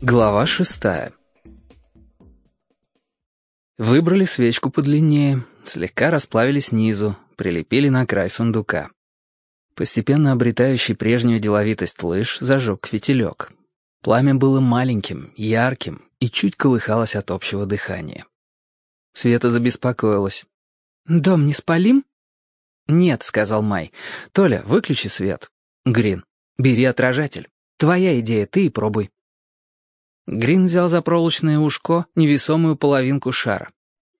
Глава шестая Выбрали свечку подлиннее, слегка расплавили снизу, прилепили на край сундука. Постепенно обретающий прежнюю деловитость лыж зажег фитилек. Пламя было маленьким, ярким и чуть колыхалось от общего дыхания. Света забеспокоилась. «Дом не спалим?» «Нет», — сказал Май. «Толя, выключи свет». «Грин, бери отражатель. Твоя идея, ты и пробуй». Грин взял за проволочное ушко невесомую половинку шара.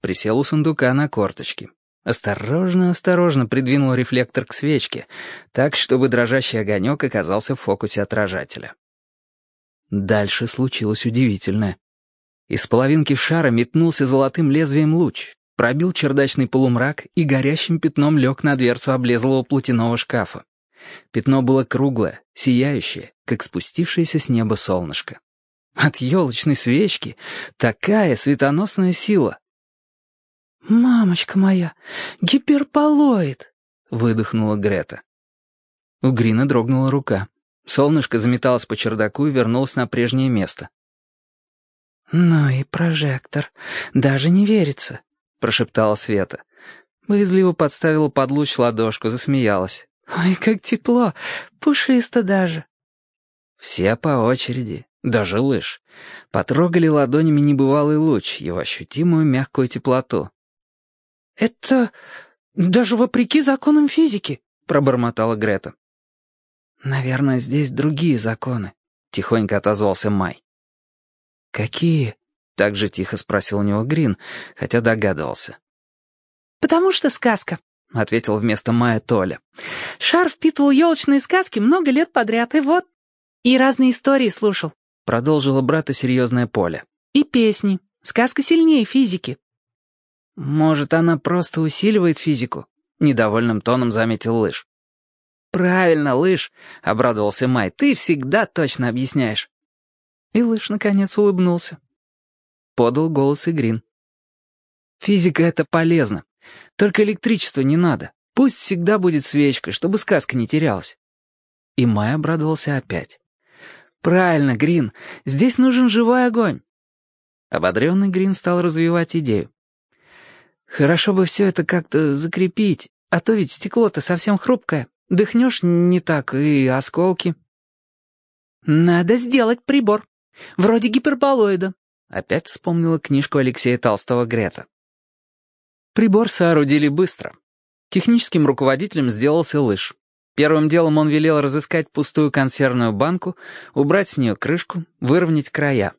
Присел у сундука на корточки. Осторожно-осторожно придвинул рефлектор к свечке, так, чтобы дрожащий огонек оказался в фокусе отражателя. Дальше случилось удивительное. Из половинки шара метнулся золотым лезвием луч, пробил чердачный полумрак и горящим пятном лег на дверцу облезлого платяного шкафа. Пятно было круглое, сияющее, как спустившееся с неба солнышко. От елочной свечки такая светоносная сила. «Мамочка моя, гиперполоид!» — выдохнула Грета. У Грина дрогнула рука. Солнышко заметалось по чердаку и вернулось на прежнее место. «Ну и прожектор. Даже не верится», — прошептала Света. Боязливо подставила под луч ладошку, засмеялась. «Ой, как тепло! Пушисто даже!» Все по очереди, даже лыж, потрогали ладонями небывалый луч, его ощутимую мягкую теплоту. «Это даже вопреки законам физики», — пробормотала Грета. «Наверное, здесь другие законы», — тихонько отозвался Май. «Какие?» — так же тихо спросил у него Грин, хотя догадывался. «Потому что сказка», — ответил вместо Мая Толя. «Шар впитывал елочные сказки много лет подряд, и вот...» «И разные истории слушал», — продолжила брата серьезное поле. «И песни. Сказка сильнее физики». «Может, она просто усиливает физику?» — недовольным тоном заметил Лыж. «Правильно, Лыж», — обрадовался Май, — «ты всегда точно объясняешь». И Лыж наконец улыбнулся. Подал голос Игрин. «Физика — это полезно. Только электричества не надо. Пусть всегда будет свечка, чтобы сказка не терялась». И Май обрадовался опять. «Правильно, Грин, здесь нужен живой огонь». Ободренный Грин стал развивать идею. Хорошо бы все это как-то закрепить, а то ведь стекло-то совсем хрупкое. Дыхнешь не так, и осколки. Надо сделать прибор. Вроде гиперболоида. Опять вспомнила книжку Алексея Толстого Грета. Прибор соорудили быстро. Техническим руководителем сделался лыж. Первым делом он велел разыскать пустую консервную банку, убрать с нее крышку, выровнять края.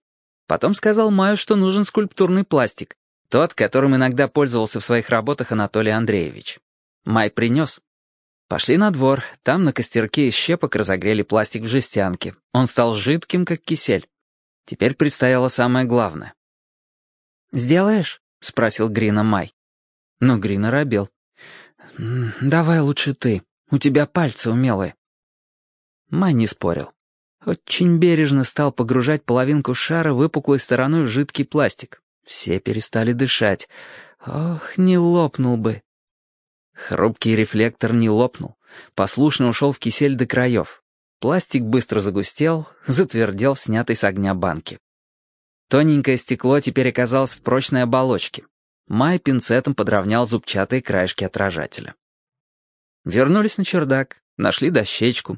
Потом сказал Маю, что нужен скульптурный пластик, тот, которым иногда пользовался в своих работах Анатолий Андреевич. Май принес. Пошли на двор, там на костерке из щепок разогрели пластик в жестянке. Он стал жидким, как кисель. Теперь предстояло самое главное. «Сделаешь?» — спросил Грина Май. Но Грина робел. «Давай лучше ты, у тебя пальцы умелые». Май не спорил. Очень бережно стал погружать половинку шара выпуклой стороной в жидкий пластик. Все перестали дышать. Ох, не лопнул бы. Хрупкий рефлектор не лопнул. Послушно ушел в кисель до краев. Пластик быстро загустел, затвердел в снятой с огня банке. Тоненькое стекло теперь оказалось в прочной оболочке. Май пинцетом подровнял зубчатые краешки отражателя. Вернулись на чердак, нашли дощечку.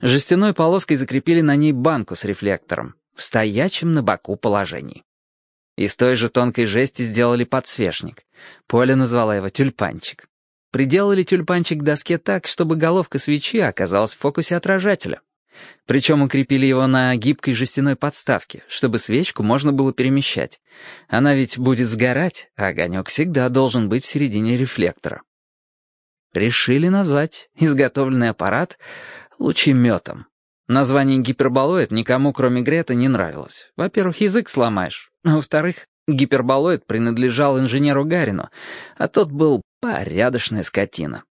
Жестяной полоской закрепили на ней банку с рефлектором в стоячем на боку положении. Из той же тонкой жести сделали подсвечник. Поля назвала его тюльпанчик. Приделали тюльпанчик к доске так, чтобы головка свечи оказалась в фокусе отражателя. Причем укрепили его на гибкой жестяной подставке, чтобы свечку можно было перемещать. Она ведь будет сгорать, а огонек всегда должен быть в середине рефлектора. Решили назвать изготовленный аппарат лучеметом. Название гиперболоид никому, кроме Грета, не нравилось. Во-первых, язык сломаешь. А во-вторых, гиперболоид принадлежал инженеру Гарину, а тот был порядочная скотина.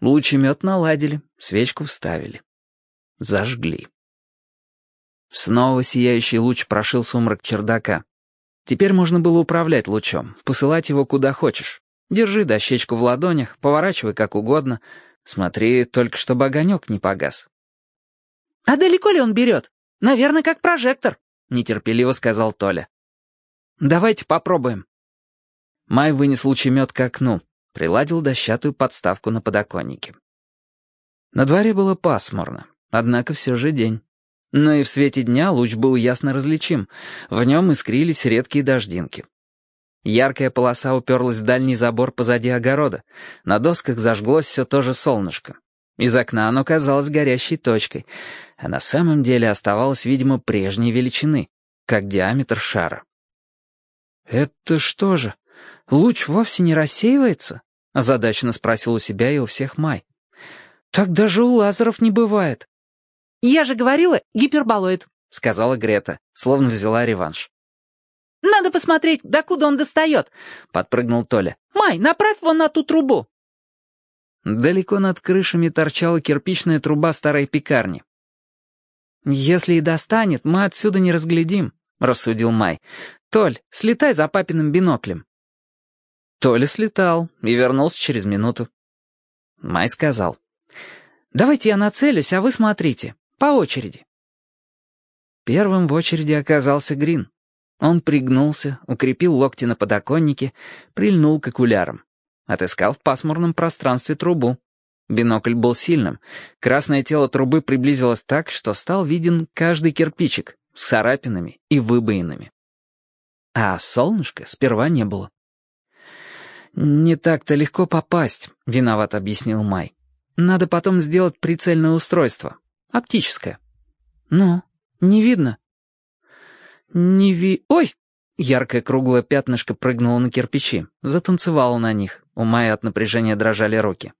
Лучемет наладили, свечку вставили. Зажгли. Снова сияющий луч прошил сумрак чердака. Теперь можно было управлять лучом, посылать его куда хочешь. Держи дощечку в ладонях, поворачивай как угодно. Смотри, только чтобы огонек не погас. «А далеко ли он берет? Наверное, как прожектор», — нетерпеливо сказал Толя. «Давайте попробуем». Май вынес лучемет к окну, приладил дощатую подставку на подоконнике. На дворе было пасмурно, однако все же день. Но и в свете дня луч был ясно различим, в нем искрились редкие дождинки. Яркая полоса уперлась в дальний забор позади огорода, на досках зажглось все то же солнышко. Из окна оно казалось горящей точкой, а на самом деле оставалось, видимо, прежней величины, как диаметр шара. «Это что же, луч вовсе не рассеивается?» — озадаченно спросил у себя и у всех Май. «Так даже у лазеров не бывает». «Я же говорила, гиперболоид», — сказала Грета, словно взяла реванш. «Надо посмотреть, докуда он достает», — подпрыгнул Толя. «Май, направь вон на ту трубу». Далеко над крышами торчала кирпичная труба старой пекарни. «Если и достанет, мы отсюда не разглядим», — рассудил Май. «Толь, слетай за папиным биноклем». Толя слетал и вернулся через минуту. Май сказал. «Давайте я нацелюсь, а вы смотрите. По очереди». Первым в очереди оказался Грин. Он пригнулся, укрепил локти на подоконнике, прильнул к окулярам. Отыскал в пасмурном пространстве трубу. Бинокль был сильным. Красное тело трубы приблизилось так, что стал виден каждый кирпичик с царапинами и выбоинами. А солнышка сперва не было. «Не так-то легко попасть», — виноват объяснил Май. Надо потом сделать прицельное устройство. Оптическое. Ну, не видно. Не ви... Ой! Яркое круглое пятнышко прыгнуло на кирпичи, затанцевало на них. У Майи от напряжения дрожали руки.